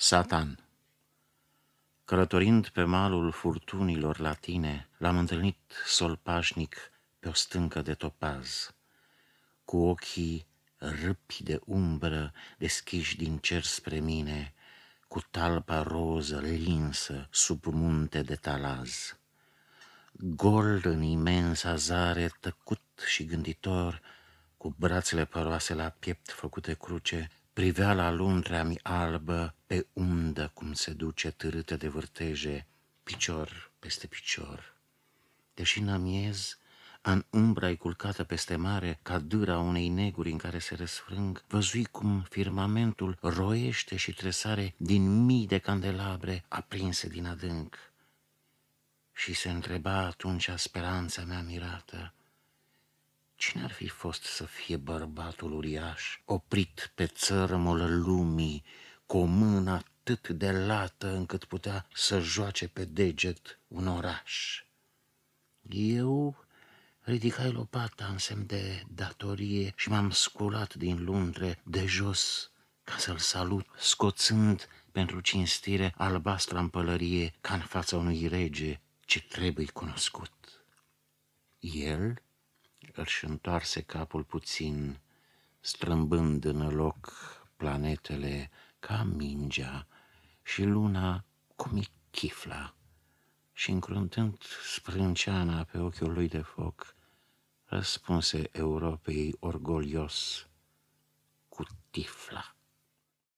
Satan Călătorind pe malul furtunilor latine, l-am întâlnit solpașnic pe o stâncă de topaz, cu ochii râpi de umbră deschiși din cer spre mine, cu talpa roză linsă sub munte de talaz. Gol în imensa zare, tăcut și gânditor, cu brațele păroase la piept făcute cruce, privea la luntrea mi albă pe undă cum se duce târâtă de vârteje, picior peste picior. Deși n-amiez, în umbra culcată peste mare, ca dâra unei neguri în care se răsfrâng, văzui cum firmamentul roiește și tresare din mii de candelabre aprinse din adânc. Și se întreba atunci speranța mea mirată, Cine ar fi fost să fie bărbatul uriaș, oprit pe țărmul lumii, cu o mână atât de lată încât putea să joace pe deget un oraș? Eu ridicai lopata în semn de datorie și m-am sculat din luntre de jos ca să-l salut, scoțând pentru cinstire albastra în pălărie ca în fața unui rege ce trebuie cunoscut. El își întoarse capul puțin, strâmbând în loc planetele ca mingea și luna cum e chifla și încruntând sprânceana pe ochiul lui de foc, răspunse Europei orgolios cu tifla.